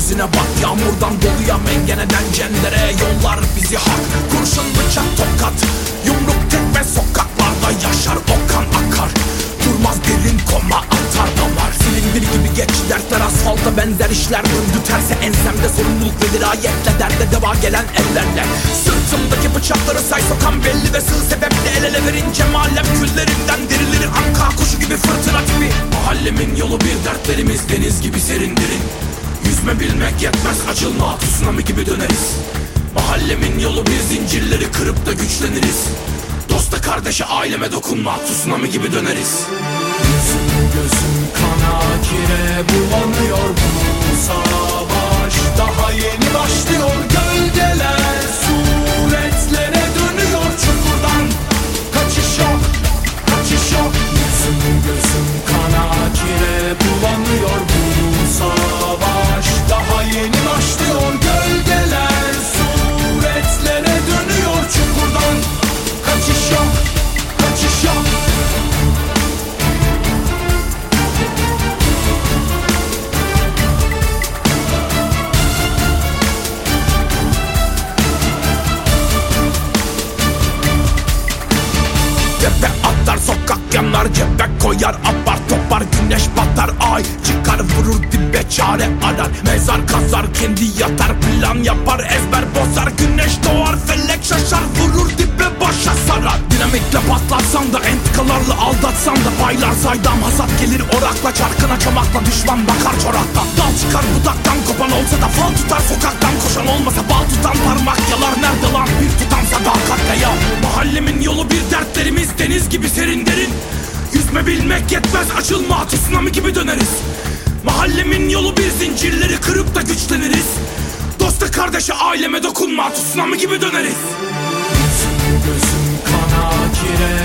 gözüne bak Yağmurdan doluya mengeneden cendere Yollar bizi hak. Kurşun bıçak tokat Yumruk tek tekme sokaklarda yaşar o kan akar. Durmaz derin koma atar dalar Silindir gibi geç dertler asfalta benzer işler Döndü terse ensemde sorumluluk ve dirayetle Derde deva gelen ellerle. Sırtımdaki bıçakları say sokan belli ve sığ sebeple El ele verince mahallem küllerinden dirilir Anka kuşu gibi fırtına tipi. Mahallemin yolu bir dertlerimiz deniz gibi serin. Yüzme bilmek yetmez. Açılma tsunami gibi döneriz. Mahallemin yolu bir zincirleri kırıp da güçleniriz. Dosta kardeşe aileme dokunma. Tsunami gibi döneriz. Yüzüm gözüm kana kire bulanıyor bu yanar cebe koyar apar topar güneş batar ay çıkar vurur dibe çare arar. Mezar kazar kendi yatar plan yapar ezber bozar. Güneş doğar felek şaşar vurur dibe başa sarar. Dinamitle patlatsan da entikalarla aldatsan da paylar saydam hasat gelir orakla çarkına çomakla düşman bakar çoraktan. Dal çıkar budaktan kopan olsa da fal tutar sokaktan koşan olmasa bal tutan parmak yalar nerede lan? Bir tutam sadakatle Yüzme bilmek yetmez açılma tsunami gibi döneriz. Mahallemin yolu bir zincirleri kırıp da güçleniriz. Dosta kardeşe aileme dokunma tsunami gibi döneriz. Yüzüm gözüm kana sağ